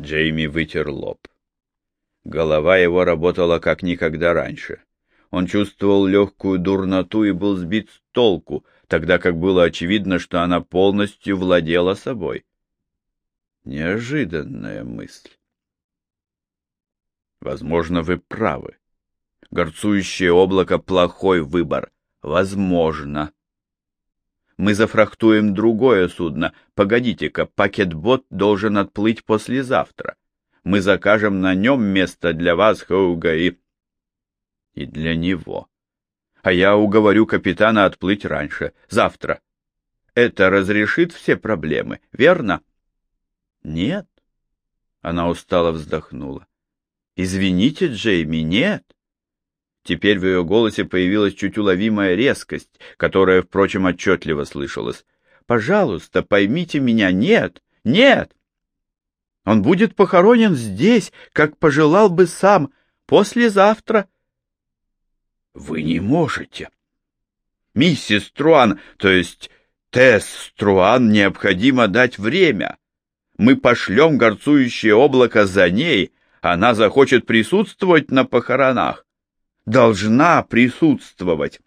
Джейми вытер лоб. Голова его работала как никогда раньше. Он чувствовал легкую дурноту и был сбит с толку, тогда как было очевидно, что она полностью владела собой. Неожиданная мысль. Возможно, вы правы. Горцующее облако — плохой выбор. Возможно. Мы зафрахтуем другое судно. Погодите-ка, пакетбот должен отплыть послезавтра. Мы закажем на нем место для вас, Хоуга, и... И для него. А я уговорю капитана отплыть раньше, завтра. Это разрешит все проблемы, верно? Нет. Она устало вздохнула. Извините, Джейми, нет. Теперь в ее голосе появилась чуть уловимая резкость, которая, впрочем, отчетливо слышалась. «Пожалуйста, поймите меня, нет, нет! Он будет похоронен здесь, как пожелал бы сам, послезавтра». «Вы не можете!» «Миссис Труан, то есть Тесс Труан, необходимо дать время. Мы пошлем горцующее облако за ней, она захочет присутствовать на похоронах должна присутствовать.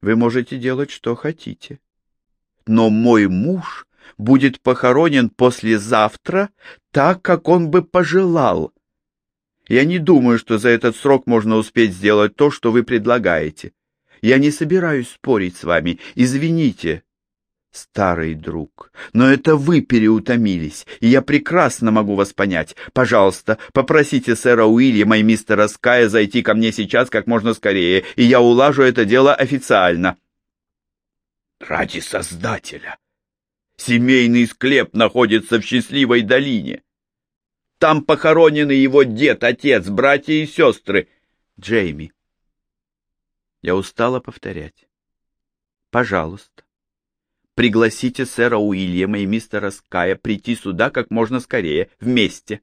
Вы можете делать, что хотите. Но мой муж будет похоронен послезавтра так, как он бы пожелал. Я не думаю, что за этот срок можно успеть сделать то, что вы предлагаете. Я не собираюсь спорить с вами. Извините, старый друг, но это вы переутомились, и я прекрасно могу вас понять. Пожалуйста, попросите сэра Уильяма и мистера Ская зайти ко мне сейчас как можно скорее, и я улажу это дело официально. Ради Создателя! Семейный склеп находится в счастливой долине. Там похоронены его дед, отец, братья и сестры. Джейми. Я устала повторять. Пожалуйста Пригласите сэра Уильяма и мистера Ская прийти сюда как можно скорее, вместе.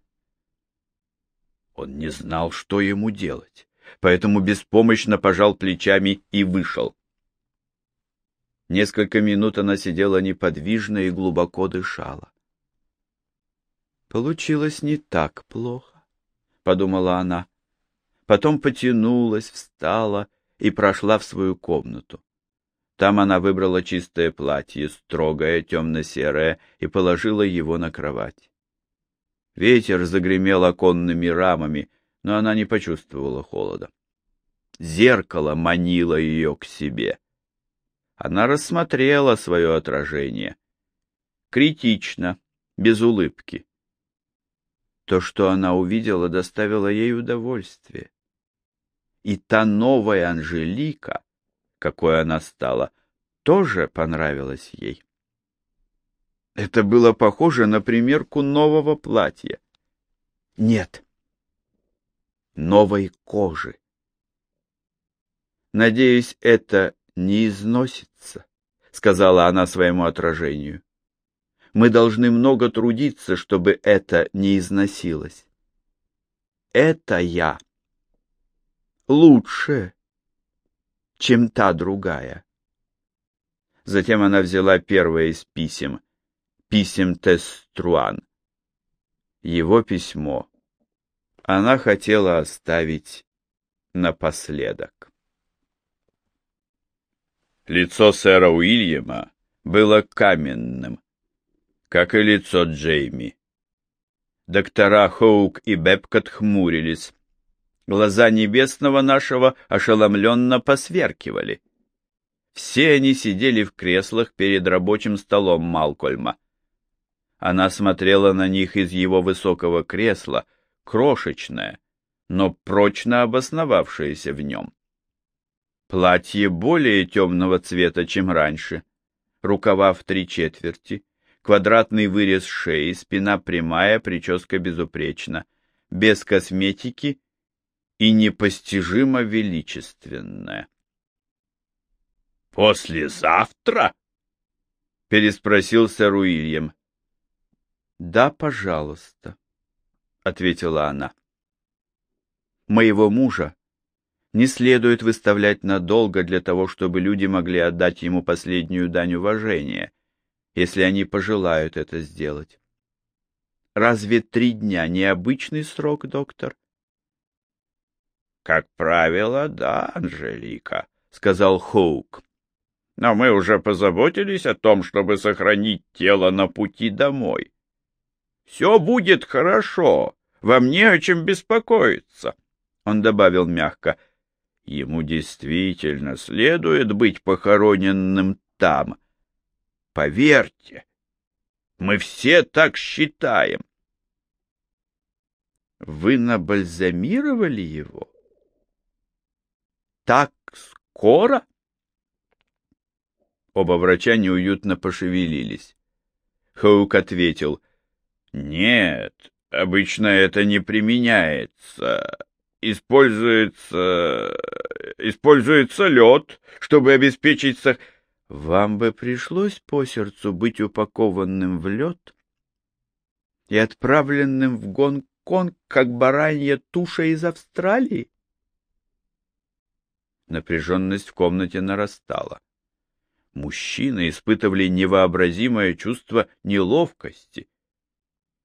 Он не знал, что ему делать, поэтому беспомощно пожал плечами и вышел. Несколько минут она сидела неподвижно и глубоко дышала. «Получилось не так плохо», — подумала она. Потом потянулась, встала и прошла в свою комнату. Там она выбрала чистое платье, строгое, темно-серое, и положила его на кровать. Ветер загремел оконными рамами, но она не почувствовала холода. Зеркало манило ее к себе. Она рассмотрела свое отражение. Критично, без улыбки. То, что она увидела, доставило ей удовольствие. И та новая Анжелика какой она стала, тоже понравилось ей. Это было похоже на примерку нового платья. Нет, новой кожи. Надеюсь, это не износится, сказала она своему отражению. Мы должны много трудиться, чтобы это не износилось. Это я. Лучше, чем та другая. Затем она взяла первое из писем, писем Теструан. Его письмо она хотела оставить напоследок. Лицо сэра Уильяма было каменным, как и лицо Джейми. Доктора Хоук и Бепкот хмурились, Глаза небесного нашего ошеломленно посверкивали. Все они сидели в креслах перед рабочим столом Малкольма. Она смотрела на них из его высокого кресла, крошечное, но прочно обосновавшееся в нем. Платье более темного цвета, чем раньше, рукава в три четверти, квадратный вырез шеи, спина прямая, прическа безупречна, без косметики и непостижимо величественное. «Послезавтра?» — переспросил сэр Уильям. «Да, пожалуйста», — ответила она. «Моего мужа не следует выставлять надолго для того, чтобы люди могли отдать ему последнюю дань уважения, если они пожелают это сделать. Разве три дня не обычный срок, доктор? — Как правило, да, Анжелика, — сказал Хоук. — Но мы уже позаботились о том, чтобы сохранить тело на пути домой. Все будет хорошо, вам не о чем беспокоиться. Он добавил мягко, — ему действительно следует быть похороненным там. Поверьте, мы все так считаем. Вы набальзамировали его? Так скоро? Оба врача неуютно пошевелились. Хоук ответил, «Нет, обычно это не применяется. Используется... используется лед, чтобы обеспечить сох... Вам бы пришлось по сердцу быть упакованным в лед и отправленным в Гонконг, как баранья туша из Австралии? Напряженность в комнате нарастала. Мужчины испытывали невообразимое чувство неловкости.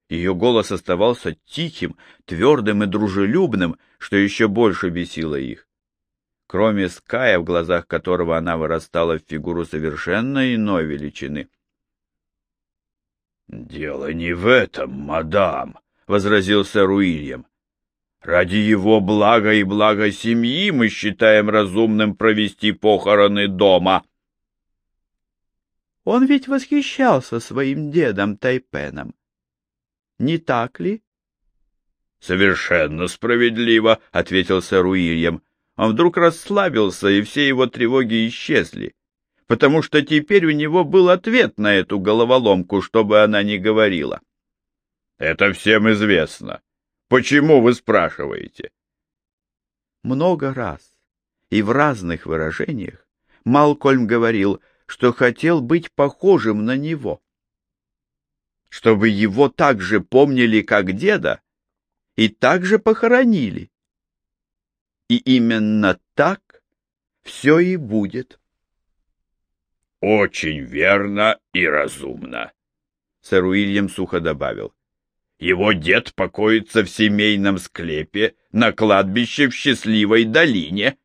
Ее голос оставался тихим, твердым и дружелюбным, что еще больше бесило их. Кроме Ская, в глазах которого она вырастала в фигуру совершенно иной величины. — Дело не в этом, мадам, — возразил сэр Уильям. — Ради его блага и блага семьи мы считаем разумным провести похороны дома. — он ведь восхищался своим дедом Тайпеном. Не так ли? — Совершенно справедливо, — ответил сэр Уильям. Он вдруг расслабился, и все его тревоги исчезли, потому что теперь у него был ответ на эту головоломку, что бы она ни говорила. — Это всем известно. Почему вы спрашиваете? Много раз и в разных выражениях Малкольм говорил — что хотел быть похожим на него. Чтобы его так же помнили, как деда, и так же похоронили. И именно так все и будет. Очень верно и разумно, сэр Уильям сухо добавил. Его дед покоится в семейном склепе на кладбище в счастливой долине.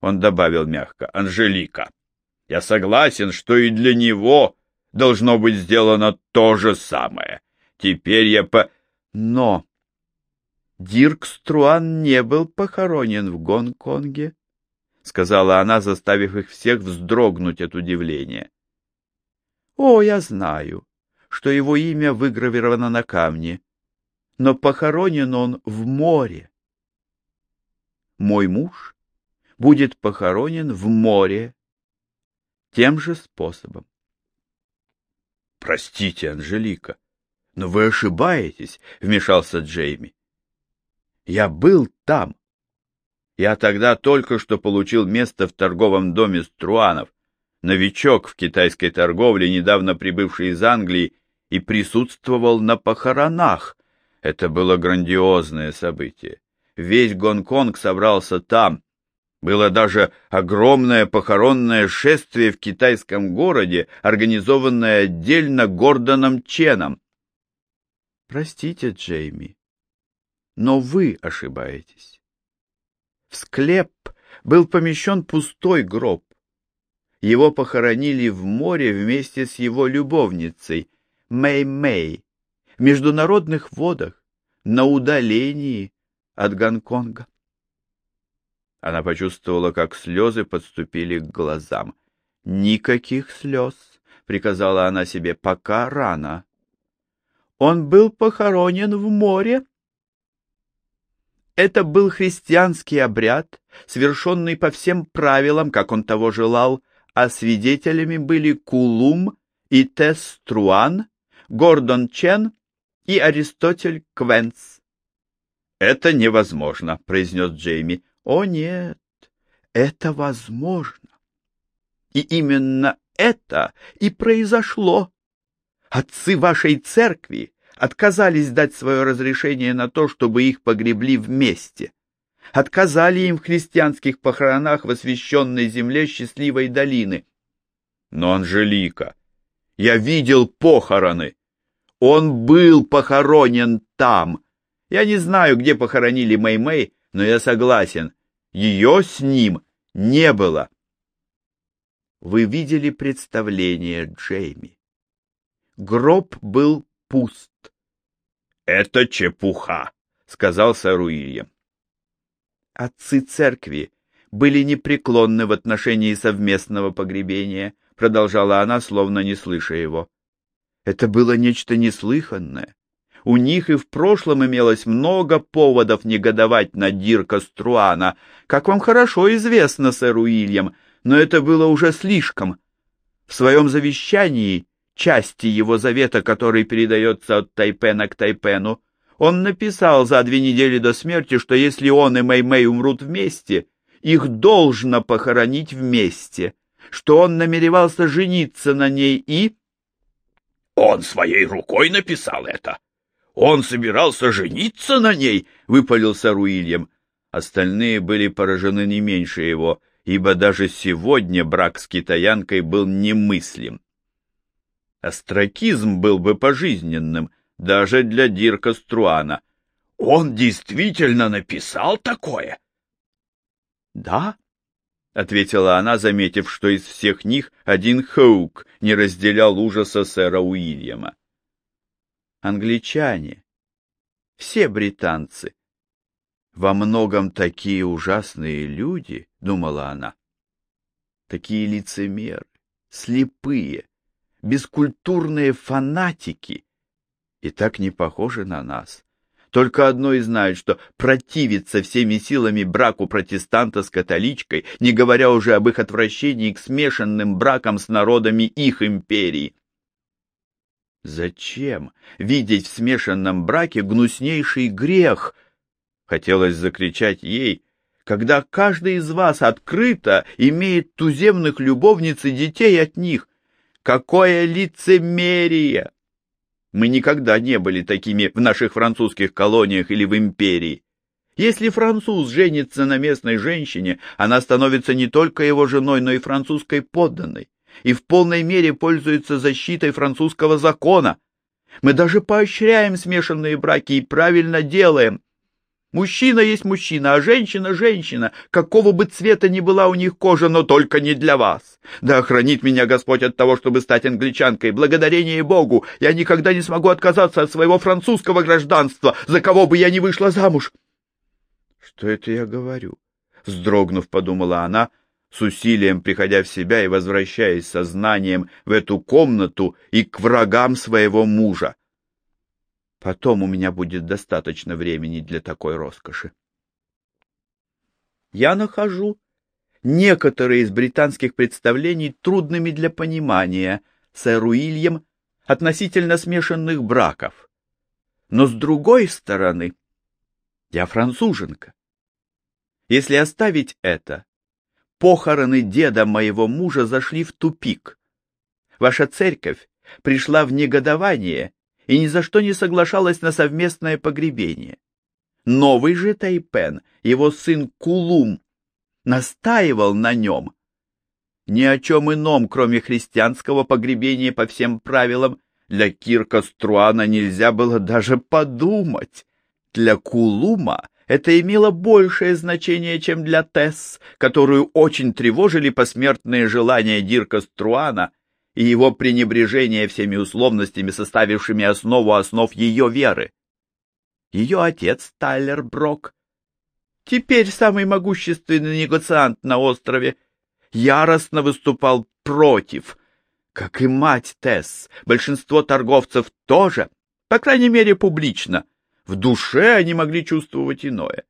Он добавил мягко, Анжелика. Я согласен, что и для него должно быть сделано то же самое. Теперь я по... Но Дирк Струан не был похоронен в Гонконге, — сказала она, заставив их всех вздрогнуть от удивления. — О, я знаю, что его имя выгравировано на камне, но похоронен он в море. Мой муж будет похоронен в море, тем же способом. Простите, Анжелика, но вы ошибаетесь, вмешался Джейми. Я был там. Я тогда только что получил место в торговом доме Струанов, новичок в китайской торговле, недавно прибывший из Англии, и присутствовал на похоронах. Это было грандиозное событие. Весь Гонконг собрался там, было даже огромное похоронное шествие в китайском городе, организованное отдельно Гордоном Ченом. Простите, Джейми, но вы ошибаетесь. В склеп был помещен пустой гроб. Его похоронили в море вместе с его любовницей, Мэй-Мэй, в международных водах, на удалении от Гонконга. Она почувствовала, как слезы подступили к глазам. «Никаких слез!» — приказала она себе, — «пока рано». «Он был похоронен в море?» Это был христианский обряд, совершенный по всем правилам, как он того желал, а свидетелями были Кулум и Теструан, Гордон Чен и Аристотель Квенц. «Это невозможно», — произнес Джейми. О нет, это возможно. И именно это и произошло. Отцы вашей церкви отказались дать свое разрешение на то, чтобы их погребли вместе. Отказали им в христианских похоронах в освященной земле счастливой долины. Но, Анжелика, я видел похороны. Он был похоронен там. Я не знаю, где похоронили Мэй-Мэй, но я согласен, ее с ним не было. Вы видели представление Джейми. Гроб был пуст. — Это чепуха, — сказал сэр Уильям. Отцы церкви были непреклонны в отношении совместного погребения, продолжала она, словно не слыша его. Это было нечто неслыханное. У них и в прошлом имелось много поводов негодовать на Дирка Струана, как вам хорошо известно, сэр Уильям, но это было уже слишком. В своем завещании, части его завета, который передается от Тайпена к Тайпену, он написал за две недели до смерти, что если он и Мэй-Мэй умрут вместе, их должно похоронить вместе, что он намеревался жениться на ней и... Он своей рукой написал это. Он собирался жениться на ней, — выпалил сэр. Остальные были поражены не меньше его, ибо даже сегодня брак с китаянкой был немыслим. Остракизм был бы пожизненным, даже для Дирка Струана. Он действительно написал такое? — Да, — ответила она, заметив, что из всех них один Хоук не разделял ужаса сэра Уильяма. Англичане, все британцы, во многом такие ужасные люди, — думала она, — такие лицемеры, слепые, бескультурные фанатики, и так не похожи на нас. Только одно и знают, что противиться всеми силами браку протестанта с католичкой, не говоря уже об их отвращении к смешанным бракам с народами их империи. Зачем видеть в смешанном браке гнуснейший грех? Хотелось закричать ей, когда каждый из вас открыто имеет туземных любовниц и детей от них. Какое лицемерие! Мы никогда не были такими в наших французских колониях или в империи. Если француз женится на местной женщине, она становится не только его женой, но и французской подданной, и в полной мере пользуется защитой французского закона. Мы даже поощряем смешанные браки и правильно делаем. Мужчина есть мужчина, а женщина — женщина, какого бы цвета ни была у них кожа, но только не для вас. Да охранит меня Господь от того, чтобы стать англичанкой. Благодарение Богу, я никогда не смогу отказаться от своего французского гражданства, за кого бы я ни вышла замуж. Что это я говорю? Вздрогнув, подумала она, с усилием приходя в себя и возвращаясь сознанием в эту комнату и к врагам своего мужа. Потом у меня будет достаточно времени для такой роскоши. Я нахожу некоторые из британских представлений трудными для понимания, сэр Уильям, относительно смешанных браков. Но с другой стороны, я француженка. Если оставить это, похороны деда моего мужа зашли в тупик. Ваша церковь пришла в негодование и ни за что не соглашалась на совместное погребение. Новый же Тайпен, его сын Кулум, настаивал на нем. Ни о чем ином, кроме христианского погребения по всем правилам, для Кирка Струана нельзя было даже подумать. Для Кулума это имело большее значение, чем для Тесс, которую очень тревожили посмертные желания Дирка Струана и его пренебрежение всеми условностями, составившими основу основ ее веры. Ее отец, Тайлер Брок, теперь самый могущественный негациант на острове, яростно выступал против, как и мать Тесс. Большинство торговцев тоже, по крайней мере, публично. В душе они могли чувствовать иное.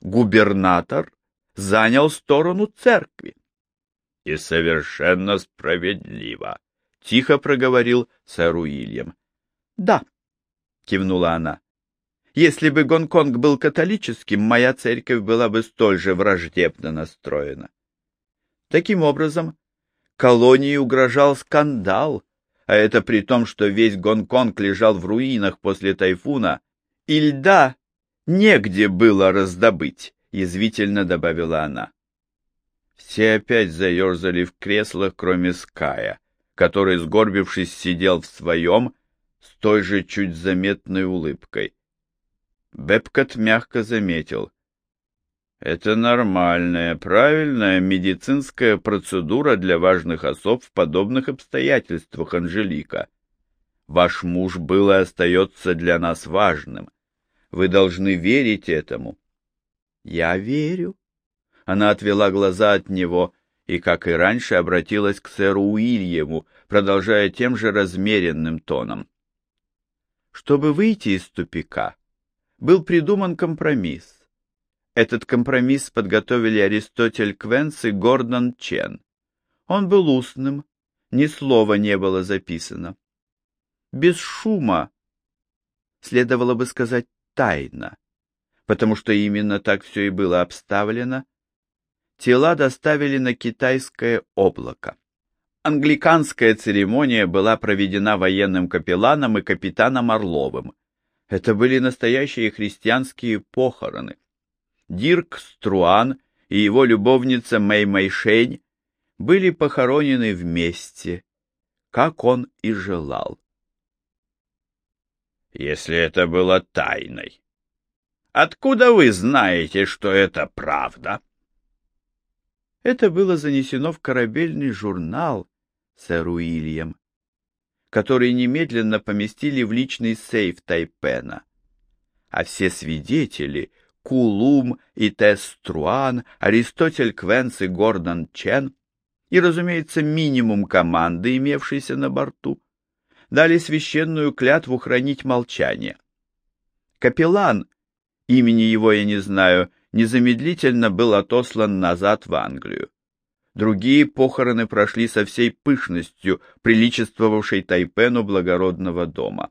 Губернатор занял сторону церкви и совершенно справедливо, — тихо проговорил сэр Уильям. — Да, — кивнула она. — Если бы Гонконг был католическим, моя церковь была бы столь же враждебно настроена. Таким образом, колонии угрожал скандал, а это при том, что весь Гонконг лежал в руинах после тайфуна, и льда негде было раздобыть, — язвительно добавила она. Все опять заерзали в креслах, кроме Ская, который, сгорбившись, сидел в своем, с той же чуть заметной улыбкой. Бепкот мягко заметил. Это нормальная, правильная медицинская процедура для важных особ в подобных обстоятельствах, Анжелика. Ваш муж был и остается для нас важным. Вы должны верить этому. Я верю. Она отвела глаза от него и, как и раньше, обратилась к сэру Уильяму, продолжая тем же размеренным тоном. Чтобы выйти из тупика, был придуман компромисс. Этот компромисс подготовили Аристотель Квенс и Гордон Чен. Он был устным, ни слова не было записано. Без шума, следовало бы сказать тайно, потому что именно так все и было обставлено, тела доставили на китайское облако. Англиканская церемония была проведена военным капелланом и капитаном Орловым. Это были настоящие христианские похороны. Дирк Струан и его любовница Мэй Мэйшень были похоронены вместе, как он и желал. Если это было тайной, откуда вы знаете, что это правда? Это было занесено в корабельный журнал, сэр Уильям, который немедленно поместили в личный сейф Тайпена. А все свидетели — Кулум и Тесс Труан, Аристотель Квенс и Гордон Чен, и, разумеется, минимум команды, имевшейся на борту, дали священную клятву хранить молчание. Капеллан, имени его я не знаю, незамедлительно был отослан назад в Англию. Другие похороны прошли со всей пышностью, приличествовавшей Тайпену благородного дома.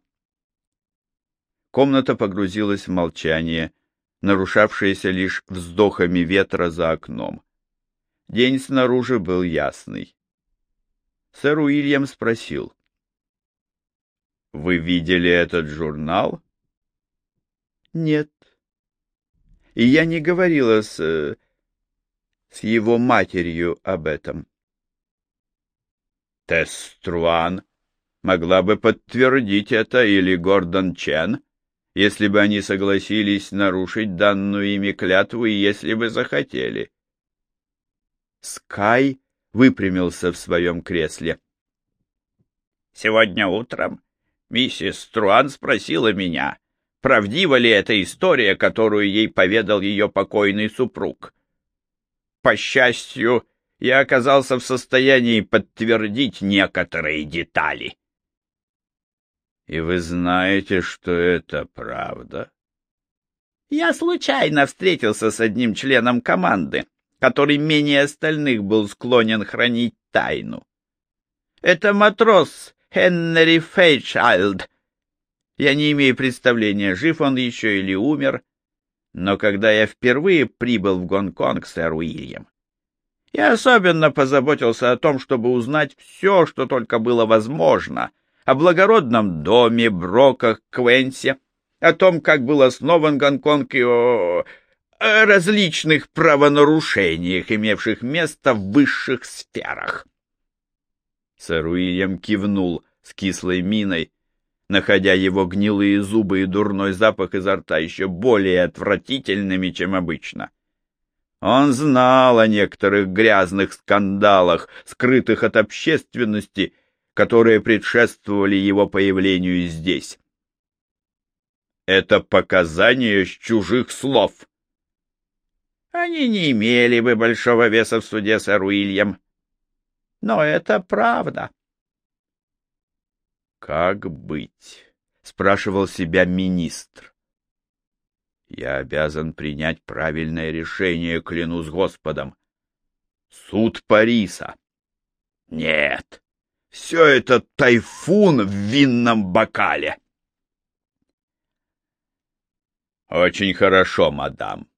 Комната погрузилась в молчание, нарушавшееся лишь вздохами ветра за окном. День снаружи был ясный. Сэр Уильям спросил. — Вы видели этот журнал? — Нет. И я не говорила с... с его матерью об этом. Теструан могла бы подтвердить это или Гордон Чен, если бы они согласились нарушить данную ими клятву и если бы захотели. Скай выпрямился в своем кресле. Сегодня утром миссис Струан спросила меня, правдива ли эта история, которую ей поведал ее покойный супруг. По счастью, я оказался в состоянии подтвердить некоторые детали. И вы знаете, что это правда? Я случайно встретился с одним членом команды, который менее остальных был склонен хранить тайну. Это матрос Хенри Фейчайлд. Я не имею представления, жив он еще или умер, но когда я впервые прибыл в Гонконг, сэр Уильям, я особенно позаботился о том, чтобы узнать все, что только было возможно — о благородном доме, Броках, Квенсе, о том, как был основан Гонконг и о, различных правонарушениях, имевших место в высших сферах. Сэр Уильям кивнул с кислой миной, находя его гнилые зубы и дурной запах изо рта еще более отвратительными, чем обычно. Он знал о некоторых грязных скандалах, скрытых от общественности, которые предшествовали его появлению здесь. Это показания с чужих слов. Они не имели бы большого веса в суде, сэр Уильям. Но это правда. Как быть? спрашивал себя министр. Я обязан принять правильное решение, клянусь Господом. Суд Париса. Нет, все это тайфун в винном бокале. Очень хорошо, мадам.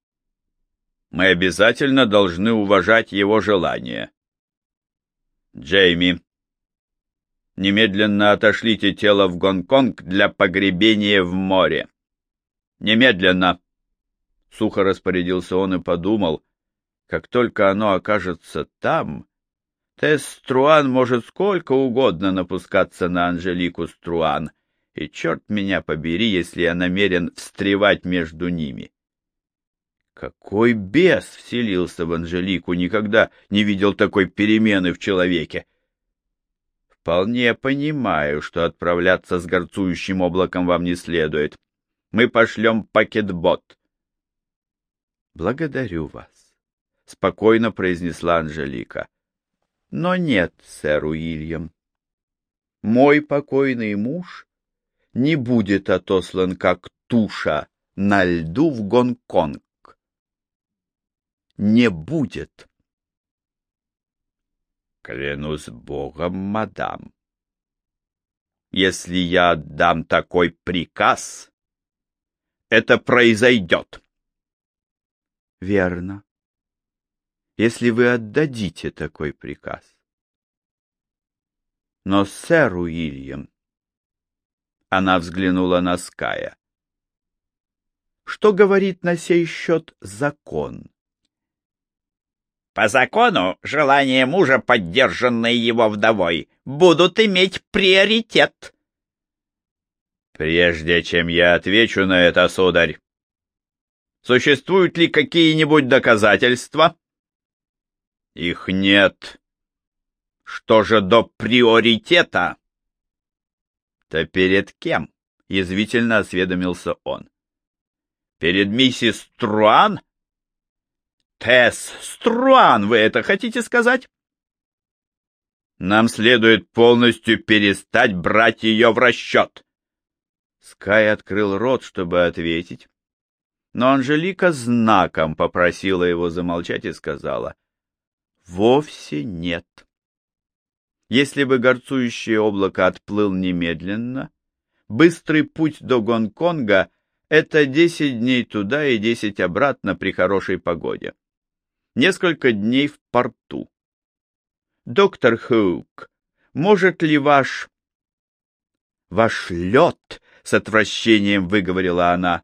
Мы обязательно должны уважать его желание. Джейми, немедленно отошлите тело в Гонконг для погребения в море. Немедленно. Сухо распорядился он и подумал, как только оно окажется там, Тесс Струан может сколько угодно напускаться на Анжелику Струан, и черт меня побери, если я намерен встревать между ними. Какой бес вселился в Анжелику, никогда не видел такой перемены в человеке. Вполне понимаю, что отправляться с горцующим облаком вам не следует. Мы пошлем пакетбот. Благодарю вас, — спокойно произнесла Анжелика. Но нет, сэр Уильям. Мой покойный муж не будет отослан как туша на льду в Гонконг не будет. Клянусь Богом, мадам, если я отдам такой приказ, это произойдет. Верно. Если вы отдадите такой приказ. Но, сэр Уильям, она взглянула на Ская. Что говорит на сей счет закон? По закону, желания мужа, поддержанные его вдовой, будут иметь приоритет. Прежде чем я отвечу на это, сударь, существуют ли какие-нибудь доказательства? Их нет. Что же до приоритета? То перед кем? Язвительно осведомился он. Перед миссис Труан? Тесс Струан, вы это хотите сказать? Нам следует полностью перестать брать ее в расчет. Скай открыл рот, чтобы ответить, но Анжелика знаком попросила его замолчать и сказала, «Вовсе нет. Если бы горцующее облако отплыл немедленно, быстрый путь до Гонконга — это десять дней туда и десять обратно при хорошей погоде несколько дней в порту. Доктор Хук, может ли ваш... Ваш лед, с отвращением выговорила она,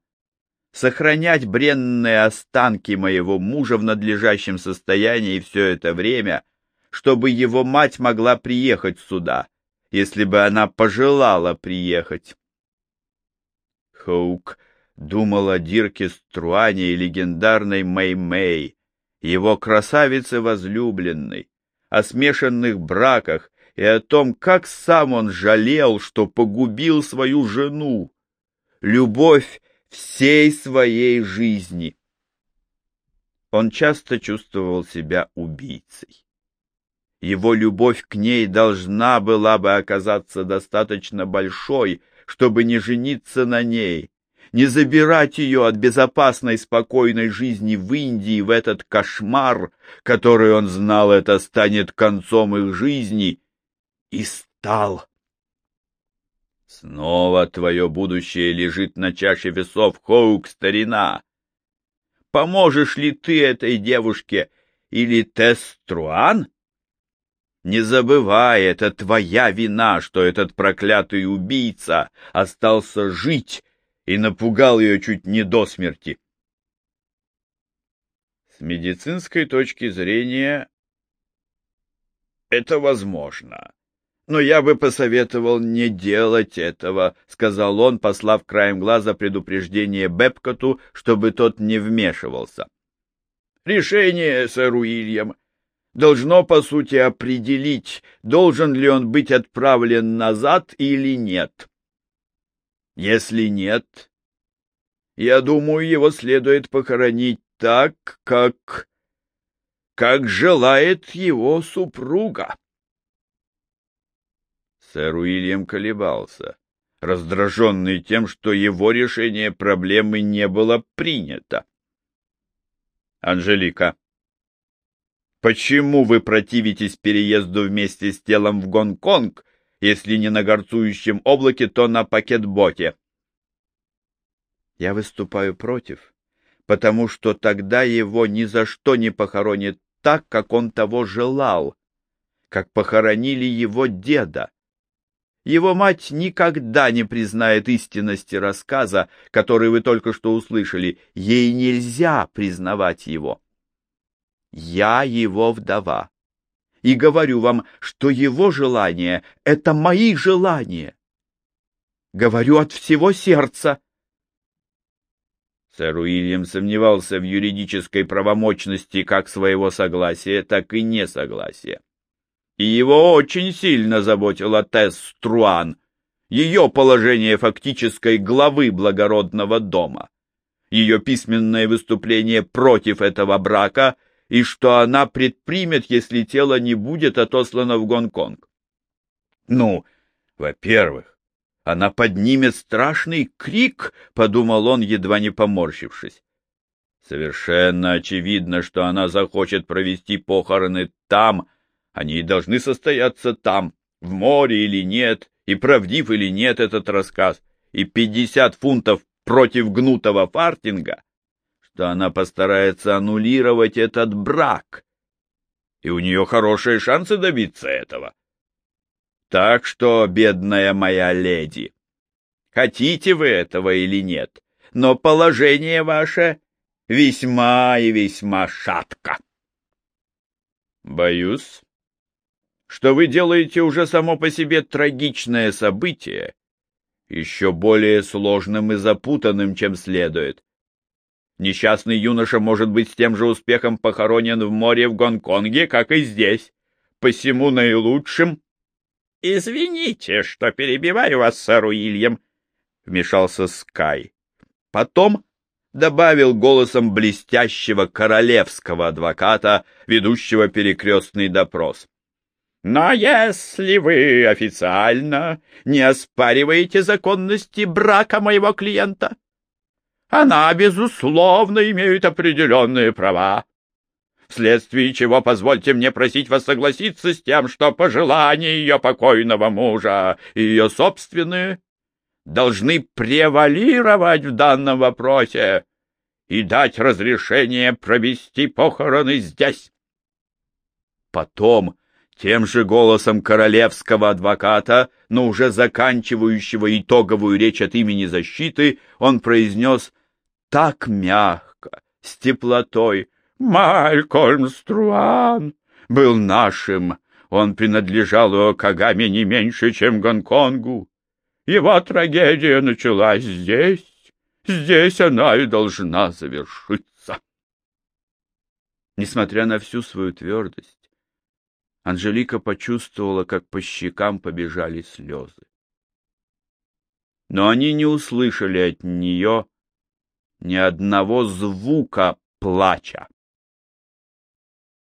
сохранять бренные останки моего мужа в надлежащем состоянии все это время, чтобы его мать могла приехать сюда, если бы она пожелала приехать. Хоук думал о Дирке Струане и легендарной Мэй-Мэй, его красавице возлюбленной, о смешанных браках и о том, как сам он жалел, что погубил свою жену, любовь всей своей жизни. Он часто чувствовал себя убийцей. Его любовь к ней должна была бы оказаться достаточно большой, чтобы не жениться на ней, не забирать ее от безопасной, спокойной жизни в Индии в этот кошмар, который он знал, это станет концом их жизни, и стал. Снова твое будущее лежит на чаше весов, Хоук, старина. Поможешь ли ты этой девушке или Теструан? Не забывай, это твоя вина, что этот проклятый убийца остался жить и напугал ее чуть не до смерти. С медицинской точки зрения это возможно. Но я бы посоветовал не делать этого, сказал он, послав краем глаза предупреждение Бепкоту, чтобы тот не вмешивался. Решение, сэр Уильям, должно, по сути, определить, должен ли он быть отправлен назад или нет. Если нет, я думаю, его следует похоронить так, как... как желает его супруга. Сэр Уильям колебался, раздраженный тем, что его решение проблемы не было принято. Анжелика, почему вы противитесь переезду вместе с телом в Гонконг, если не на горцующем облаке, то на пакетботе. Я выступаю против, потому что тогда его ни за что не похоронят так, как он того желал, как похоронили его деда. Его мать никогда не признает истинности рассказа, который вы только что услышали. Ей нельзя признавать его. Я его вдова и говорю вам, что его желания — это мои желания. Говорю от всего сердца. Сэр Уильям сомневался в юридической правомочности как своего согласия, так и несогласия. И его очень сильно заботила Тесс Струан, ее положение фактической главы благородного дома, ее письменное выступление против этого брака и что она предпримет, если тело не будет отослано в Гонконг. Ну, во-первых, она поднимет страшный крик, — подумал он, едва не поморщившись. Совершенно очевидно, что она захочет провести похороны там, они и должны состояться там, в море или нет, и правдив или нет этот рассказ, и пятьдесят фунтов против гнутого фартинга, что она постарается аннулировать этот брак. И у нее хорошие шансы добиться этого. Так что, бедная моя леди, хотите вы этого или нет, но положение ваше весьма и весьма шатко. Боюсь, что вы делаете уже само по себе трагичное событие, еще более сложным и запутанным, чем следует. Несчастный юноша может быть с тем же успехом похоронен в море в Гонконге, как и здесь. Посему наилучшим «Извините, что перебиваю вас, сэр Уильям», — вмешался Скай. Потом добавил голосом блестящего королевского адвоката, ведущего перекрестный допрос. «Но если вы официально не оспариваете законности брака моего клиента, она, безусловно, имеет определенные права вследствие чего позвольте мне просить вас согласиться с тем, что пожелания ее покойного мужа и ее собственные должны превалировать в данном вопросе и дать разрешение провести похороны здесь. Потом, тем же голосом королевского адвоката, но уже заканчивающего итоговую речь от имени защиты, он произнес так мягко, с теплотой, Малькольм Струан был нашим. Он принадлежал Кагаме не меньше, чем Гонконгу. Его трагедия началась здесь. Здесь она и должна завершиться. Несмотря на всю свою твердость, Анжелика почувствовала, как по щекам побежали слезы. Но они не услышали от нее ни одного звука плача.